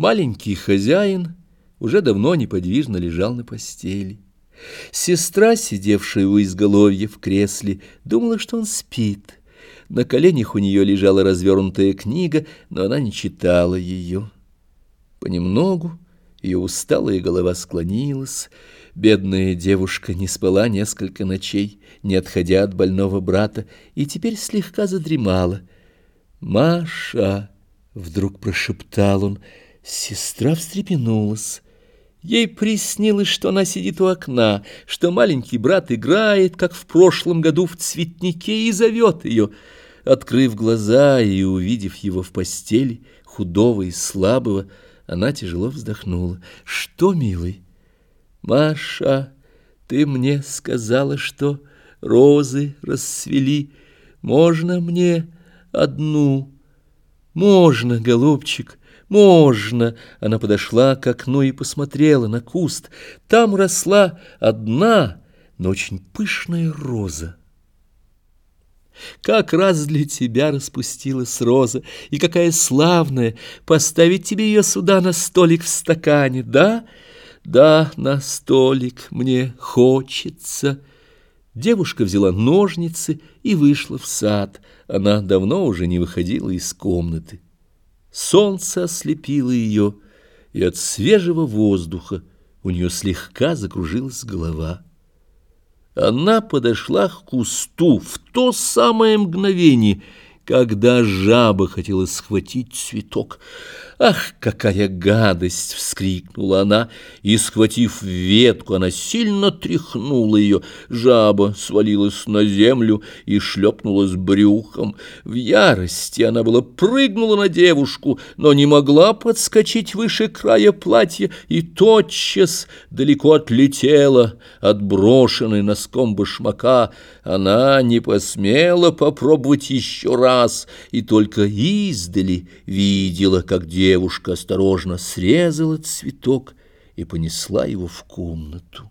Маленький хозяин уже давно неподвижно лежал на постели. Сестра, сидевшая у изголовья в кресле, думала, что он спит. На коленях у нее лежала развернутая книга, но она не читала ее. Понемногу ее усталая голова склонилась. Бедная девушка не спала несколько ночей, не отходя от больного брата, и теперь слегка задремала. «Маша!» — вдруг прошептал он. Сестра встрепенулась. Ей приснилось, что она сидит у окна, что маленький брат играет, как в прошлом году в цветнике, и зовет ее. Открыв глаза и увидев его в постели, худого и слабого, она тяжело вздохнула. «Что, милый?» «Маша, ты мне сказала, что розы расцвели. Можно мне одну?» «Можно, голубчик, можно!» Она подошла к окну и посмотрела на куст. Там росла одна, но очень пышная роза. Как раз для тебя распустилась роза, и какая славная! Поставить тебе ее сюда на столик в стакане, да? Да, на столик мне хочется. Девушка взяла ножницы и вышла в сад. Она давно уже не выходила из комнаты. Солнце ослепило ее, и от свежего воздуха у нее слегка закружилась голова. Она подошла к кусту в то самое мгновение, когда жаба хотела схватить цветок. «Ах, какая гадость!» — вскрикнула она, и, схватив ветку, она сильно тряхнула ее. Жаба свалилась на землю и шлепнулась брюхом. В ярости она была прыгнула на девушку, но не могла подскочить выше края платья и тотчас далеко отлетела, отброшенной носком башмака. Она не посмела попробовать еще раз и только издали видела, как девушка Девушка осторожно срезала цветок и понесла его в комнату.